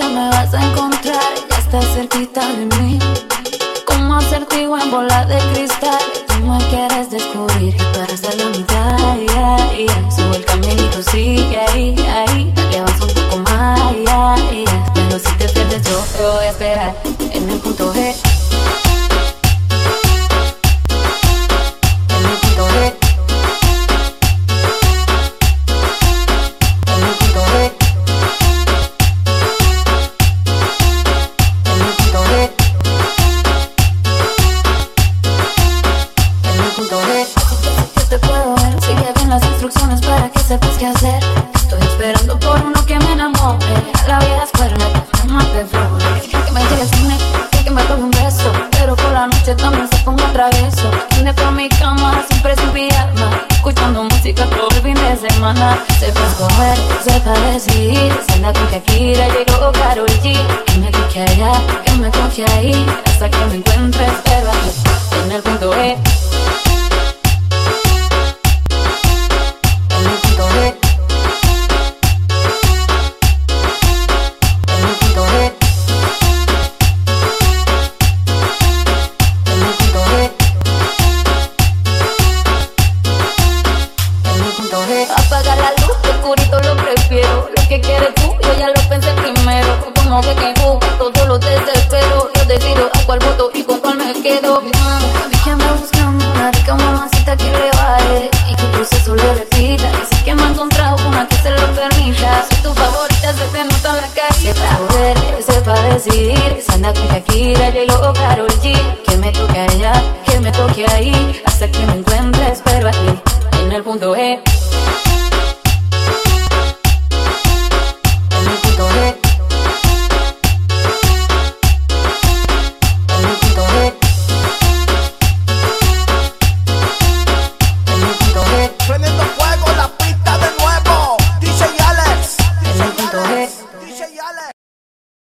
te me vas a encontrar, ya estás cerquita de mí. Como acertijo en bola de cristal, tú me quieres descubrir y tú eres de la mitad. Yeah, yeah. Subo el camión y tú sigue ahí, ahí. Le vas un poco más, yeah, pero si te pierdes yo te voy a esperar. Sepas qué hacer. Estoy esperando por uno que me enamore. La vieja escuela, no te flores. Que me llegue cine, que me tome un beso. Pero por la noche también se ponga travieso. Vine por mi cama, siempre sin pijama. Escuchando música todo el fin de semana. Sepa escoger, sepa decidir. Se anda con Shakira, llegó Karol G. Que me coge allá, que me coge ahí. Primero. Como que que busco, todo lo desespero. Yo decido a cuál voto y con cuál me quedo. Vi que anda buscando una rica mamacita que le baile y que el proceso le repita. Y sé que me ha encontrado una que se lo permita. Soy tu favorita, se te nota en la calle. Sepa ver, sepa decidir. Se anda con Shakira, J-Lo o Karol G. Que me toque allá, que me toque ahí. Hasta que me encuentres,